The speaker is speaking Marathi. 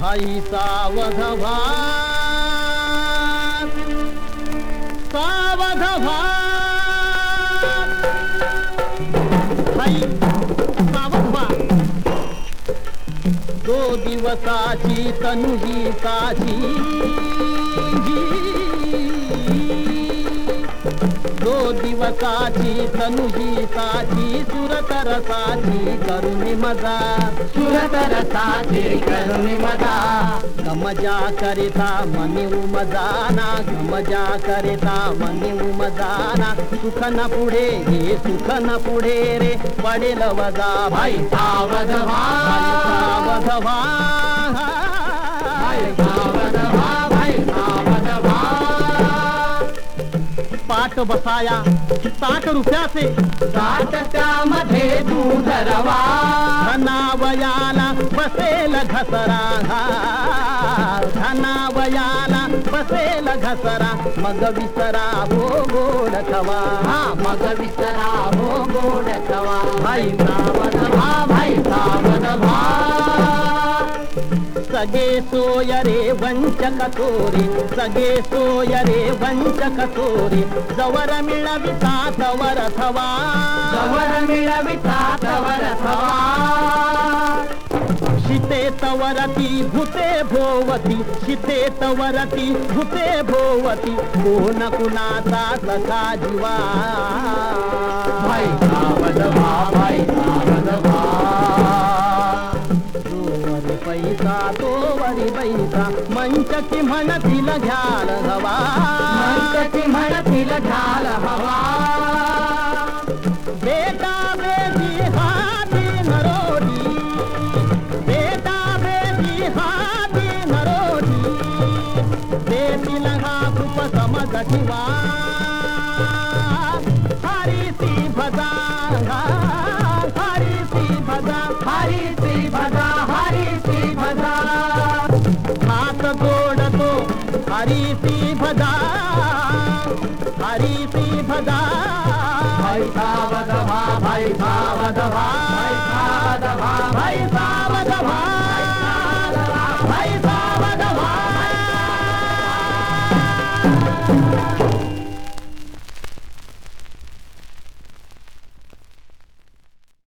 भाई सावध सावध व्हा सावध दो दिवसाची तनुही साची काची दो दिवसाची तनु ही काची सुरतरसाची करुणी मजा. सुरतरसाची करुणी मदा गमजा करिता मनी उमजाना गमजा करिता मनी उमजाना सुख न पुढे हे सुख न पुढे रे पडेल वजा भाई. सावध व्हा सावध व्हा. पाठ बसाया साठ रुपयाचे साठ त्यामध्ये दूध रवा। धनावयाला बसेल घसरा धनावयाला बसेल घसरा मग विसरा हो गोड खवा। हा मग विसरा हो गोड खवा। भाई सावध व्हा भाई सावध व्हा सगे सोय रे वंचक चोरी सगे सोय रे वंचक चोरी जवर मिळविता तवर थवा. जवर मिळविता तवर थवा. शिते तवरती भूते भोवती शिते तवरती भूते भोवती. कोण कुणाचा सखा जीवा. भाई भाई. तोवरी पैसा मंचकी म्हणतील घ्याल हवा. म्हणती म्हणतील ढाल हवा. बेटा बेटी हाती नरोडी. बेटा बेटी हाती नरोडी. बेटीला हा खूप समज ठिवा. हरी सी भदा हरी सी भदा। भाई सावध भा भाई सावध भा भाई सावध भा भाई